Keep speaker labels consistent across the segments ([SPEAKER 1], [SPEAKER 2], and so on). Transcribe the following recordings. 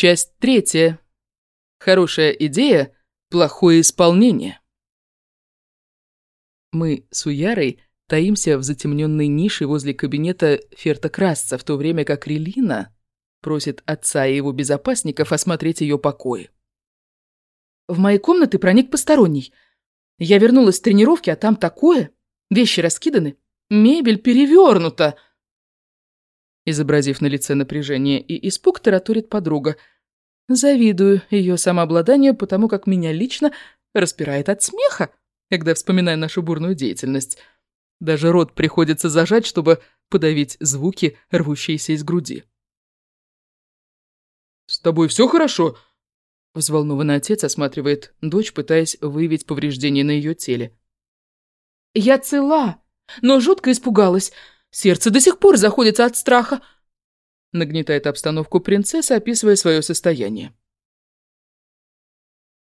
[SPEAKER 1] Часть третья. Хорошая идея, плохое исполнение. Мы с Уярой таимся в затемненной нише возле кабинета Ферта Красца, в то время как Релина просит отца и его безопасников осмотреть ее покои. В мои комнаты проник посторонний. Я вернулась с тренировки, а там такое. Вещи раскиданы, мебель перевернута. Изобразив на лице напряжение и испуг, тараторит подруга. Завидую ее самообладанию, потому как меня лично распирает от смеха, когда вспоминаю нашу бурную деятельность. Даже рот приходится зажать, чтобы подавить звуки, рвущиеся из груди. «С тобой все хорошо?» Взволнованный отец осматривает дочь, пытаясь выявить повреждения на ее теле. «Я цела, но жутко испугалась. Сердце до сих пор заходится от страха», — нагнетает обстановку принцесса, описывая свое состояние.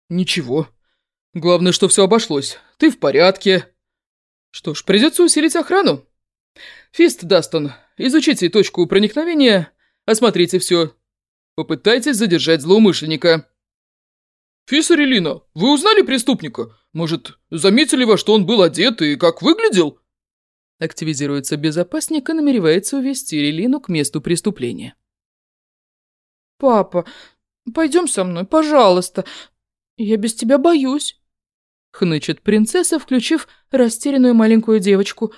[SPEAKER 2] «Ничего. Главное, что все обошлось. Ты в порядке. Что ж, придется усилить охрану. Фист Дастон, изучите точку проникновения, осмотрите все, Попытайтесь задержать злоумышленника». «Фисарелина, вы узнали преступника? Может, заметили во что он был одет и как выглядел?»
[SPEAKER 1] Активизируется безопасник и намеревается увести Релину к месту преступления. «Папа, пойдем со мной, пожалуйста. Я без тебя боюсь», — хнычет принцесса, включив растерянную маленькую девочку.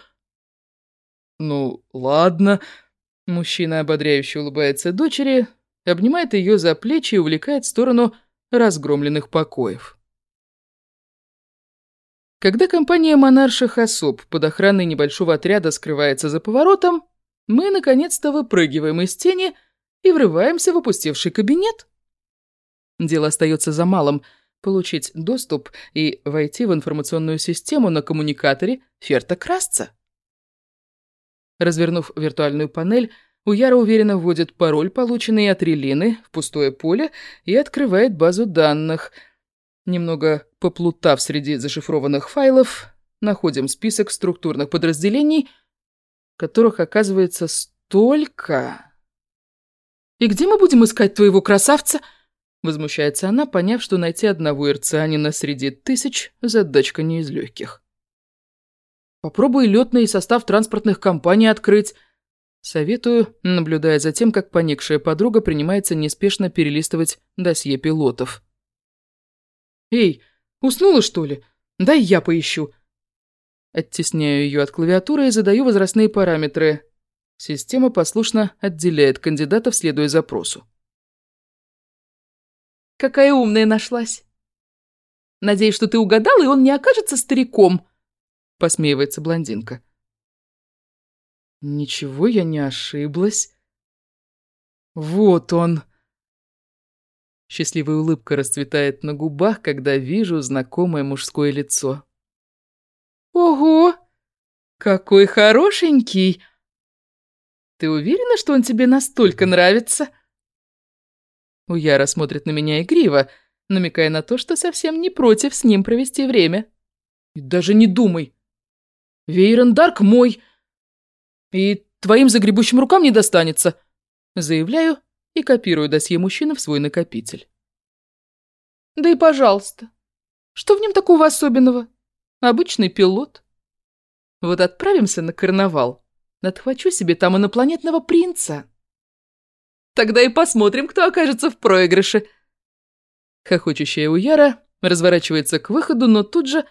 [SPEAKER 2] «Ну, ладно», —
[SPEAKER 1] мужчина ободряюще улыбается дочери, обнимает ее за плечи и увлекает в сторону разгромленных покоев. Когда компания монарших особ под охраной небольшого отряда скрывается за поворотом, мы наконец-то выпрыгиваем из тени и врываемся в опустевший кабинет. Дело остается за малым — получить доступ и войти в информационную систему на коммуникаторе Ферта Красца. Развернув виртуальную панель, Уяра уверенно вводит пароль, полученный от Релины, в пустое поле и открывает базу данных. Немного поплутав среди зашифрованных файлов, находим список структурных подразделений, которых оказывается столько. «И где мы будем искать твоего красавца?» Возмущается она, поняв, что найти одного ирцианина среди тысяч – задачка не из легких. «Попробуй летный состав транспортных компаний открыть», Советую, наблюдая за тем, как поникшая подруга принимается неспешно перелистывать досье пилотов. «Эй, уснула, что ли? Дай я поищу». Оттесняю ее от клавиатуры и задаю возрастные параметры. Система послушно отделяет кандидатов, следуя запросу. «Какая умная нашлась!» «Надеюсь, что ты угадал, и он не окажется стариком», — посмеивается блондинка. Ничего я не ошиблась. Вот он. Счастливая улыбка расцветает на губах, когда вижу знакомое мужское лицо. Ого! Какой хорошенький! Ты уверена, что он тебе настолько нравится? Уяра смотрит на меня игриво, намекая на то, что совсем не против с ним провести время. И даже не думай. Вейрон Дарк мой, и твоим загребущим рукам не достанется. Заявляю и копирую досье мужчины в свой накопитель. Да и пожалуйста. Что в нем такого особенного? Обычный пилот. Вот отправимся на карнавал. Отхвачу себе там инопланетного принца. Тогда и посмотрим, кто окажется в проигрыше. Хохочущая Уяра разворачивается к выходу, но тут же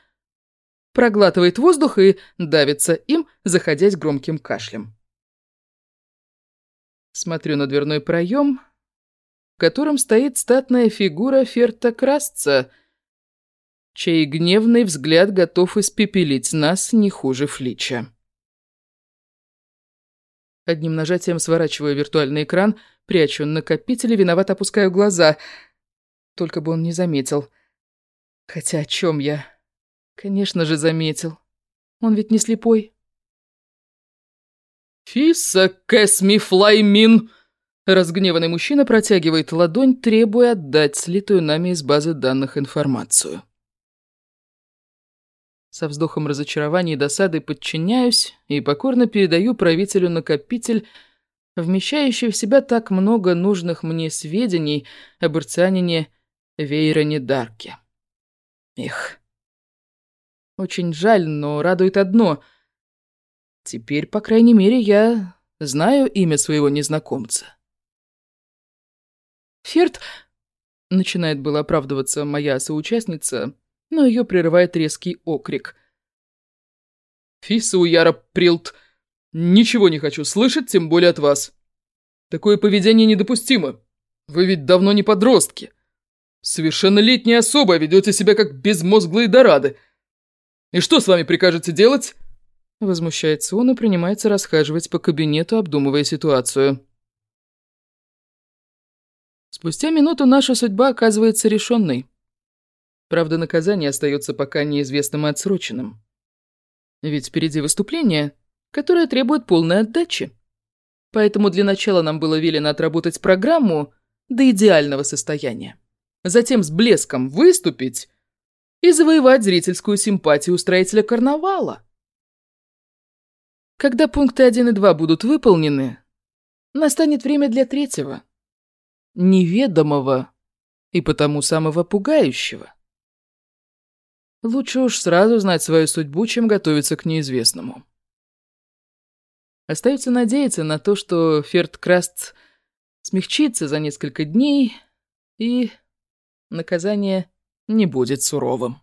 [SPEAKER 1] проглатывает воздух и давится им, заходясь громким кашлем. Смотрю на дверной проем, в котором стоит статная фигура Ферта Красца, чей гневный взгляд готов испепелить нас не хуже Флича. Одним нажатием сворачиваю виртуальный экран, прячу накопитель и виновато опускаю глаза. Только бы он не заметил. Хотя о чем я? Конечно же, заметил. Он ведь не слепой.
[SPEAKER 2] «Фиса Кэсми Флаймин!» Разгневанный мужчина протягивает ладонь, требуя отдать слитую нами из базы данных информацию.
[SPEAKER 1] Со вздохом разочарования и досады подчиняюсь и покорно передаю правителю накопитель, вмещающий в себя так много нужных мне сведений об Ирцианине Вейроне Дарке. Эх. Очень жаль, но радует одно. Теперь, по крайней мере, я знаю имя своего незнакомца. Ферд... Начинает было оправдываться моя соучастница, но ее прерывает резкий окрик.
[SPEAKER 2] «Фиса Уяра Прилт, ничего не хочу слышать, тем более от вас. Такое поведение недопустимо. Вы ведь давно не подростки. Совершеннолетняя особа, ведете себя как безмозглые дорады. И что с вами прикажете делать?»
[SPEAKER 1] Возмущается он и принимается расхаживать по кабинету, обдумывая ситуацию. Спустя минуту наша судьба оказывается решенной. Правда, наказание остается пока неизвестным и отсроченным. Ведь впереди выступление, которое требует полной отдачи. Поэтому для начала нам было велено отработать программу до идеального состояния. Затем с блеском выступить и завоевать зрительскую симпатию устроителя карнавала. Когда пункты 1 и 2 будут выполнены, настанет время для третьего, неведомого и потому самого пугающего. Лучше уж сразу знать свою судьбу, чем готовиться к неизвестному. Остается надеяться на то, что Ферд Краст смягчится за несколько дней, и наказание не будет суровым.